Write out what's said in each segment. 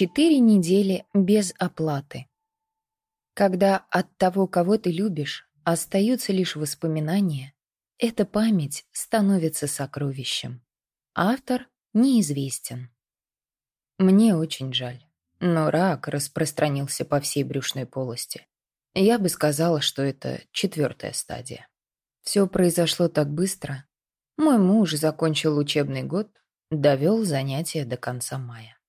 Четыре недели без оплаты. Когда от того, кого ты любишь, остаются лишь воспоминания, эта память становится сокровищем. Автор неизвестен. Мне очень жаль, но рак распространился по всей брюшной полости. Я бы сказала, что это четвертая стадия. Все произошло так быстро. Мой муж закончил учебный год, довел занятия до конца мая.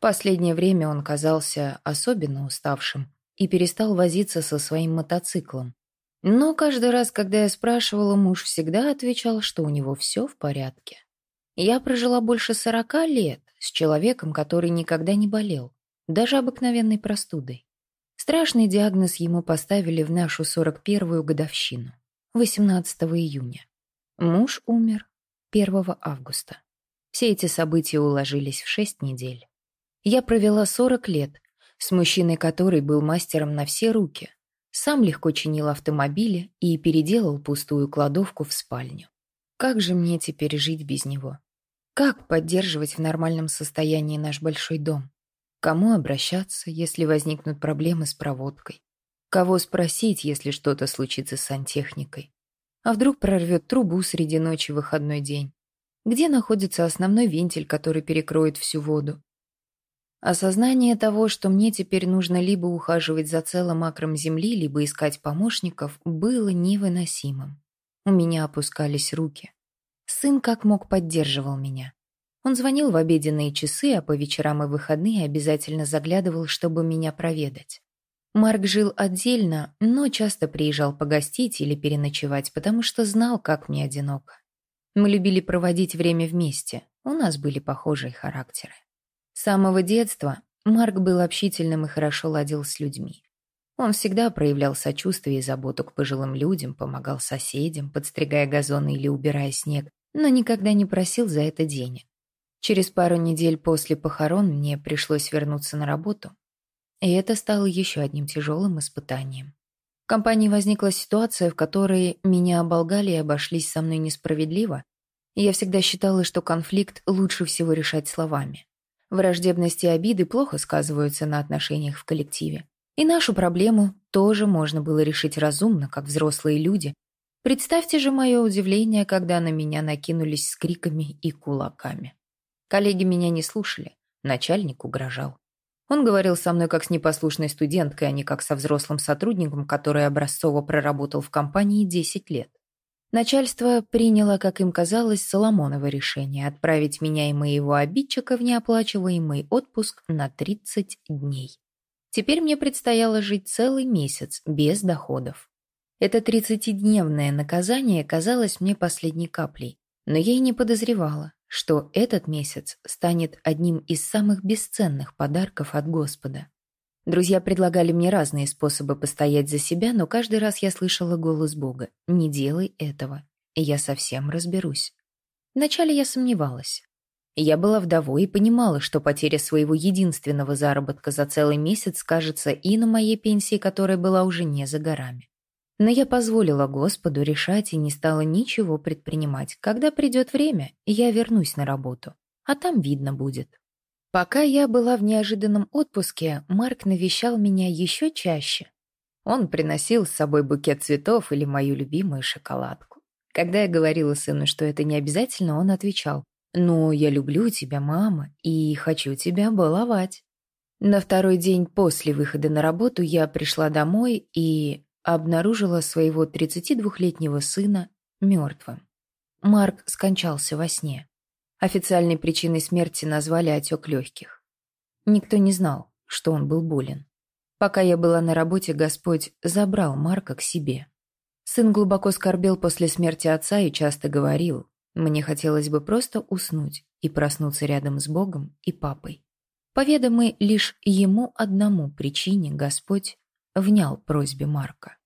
Последнее время он казался особенно уставшим и перестал возиться со своим мотоциклом. Но каждый раз, когда я спрашивала, муж всегда отвечал, что у него все в порядке. Я прожила больше сорока лет с человеком, который никогда не болел, даже обыкновенной простудой. Страшный диагноз ему поставили в нашу 41-ю годовщину, 18 июня. Муж умер 1 августа. Все эти события уложились в шесть недель. Я провела 40 лет с мужчиной, который был мастером на все руки, сам легко чинил автомобили и переделал пустую кладовку в спальню. Как же мне теперь жить без него? Как поддерживать в нормальном состоянии наш большой дом? Кому обращаться, если возникнут проблемы с проводкой? Кого спросить, если что-то случится с сантехникой? А вдруг прорвет трубу среди ночи в выходной день? Где находится основной вентиль, который перекроет всю воду? Осознание того, что мне теперь нужно либо ухаживать за целым акром земли, либо искать помощников, было невыносимым. У меня опускались руки. Сын как мог поддерживал меня. Он звонил в обеденные часы, а по вечерам и выходные обязательно заглядывал, чтобы меня проведать. Марк жил отдельно, но часто приезжал погостить или переночевать, потому что знал, как мне одиноко. Мы любили проводить время вместе, у нас были похожие характеры. С самого детства Марк был общительным и хорошо ладил с людьми. Он всегда проявлял сочувствие и заботу к пожилым людям, помогал соседям, подстригая газоны или убирая снег, но никогда не просил за это денег. Через пару недель после похорон мне пришлось вернуться на работу, и это стало еще одним тяжелым испытанием. В компании возникла ситуация, в которой меня оболгали и обошлись со мной несправедливо, и я всегда считала, что конфликт лучше всего решать словами. Враждебность и обиды плохо сказываются на отношениях в коллективе. И нашу проблему тоже можно было решить разумно, как взрослые люди. Представьте же мое удивление, когда на меня накинулись с криками и кулаками. Коллеги меня не слушали, начальник угрожал. Он говорил со мной как с непослушной студенткой, а не как со взрослым сотрудником, который образцово проработал в компании 10 лет. Начальство приняло, как им казалось, Соломоново решение отправить меня и моего обидчика в неоплачиваемый отпуск на 30 дней. Теперь мне предстояло жить целый месяц без доходов. Это 30-дневное наказание казалось мне последней каплей, но я и не подозревала, что этот месяц станет одним из самых бесценных подарков от Господа. Друзья предлагали мне разные способы постоять за себя, но каждый раз я слышала голос Бога «Не делай этого, и я совсем разберусь». Вначале я сомневалась. Я была вдовой и понимала, что потеря своего единственного заработка за целый месяц скажется и на моей пенсии, которая была уже не за горами. Но я позволила Господу решать и не стала ничего предпринимать. Когда придет время, я вернусь на работу, а там видно будет. Пока я была в неожиданном отпуске, Марк навещал меня еще чаще. Он приносил с собой букет цветов или мою любимую шоколадку. Когда я говорила сыну, что это не обязательно, он отвечал, «Ну, я люблю тебя, мама, и хочу тебя баловать». На второй день после выхода на работу я пришла домой и обнаружила своего 32-летнего сына мертвым. Марк скончался во сне. Официальной причиной смерти назвали отек легких. Никто не знал, что он был болен. Пока я была на работе, Господь забрал Марка к себе. Сын глубоко скорбел после смерти отца и часто говорил, мне хотелось бы просто уснуть и проснуться рядом с Богом и папой. Поведомый лишь ему одному причине Господь внял просьбе Марка.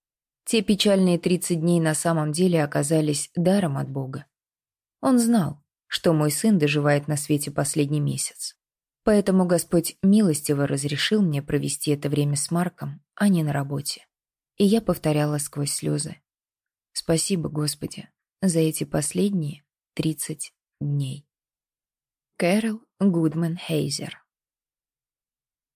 Те печальные 30 дней на самом деле оказались даром от Бога. Он знал, что мой сын доживает на свете последний месяц. Поэтому Господь милостиво разрешил мне провести это время с Марком, а не на работе. И я повторяла сквозь слезы. Спасибо, Господи, за эти последние 30 дней. Кэрол Гудман Хейзер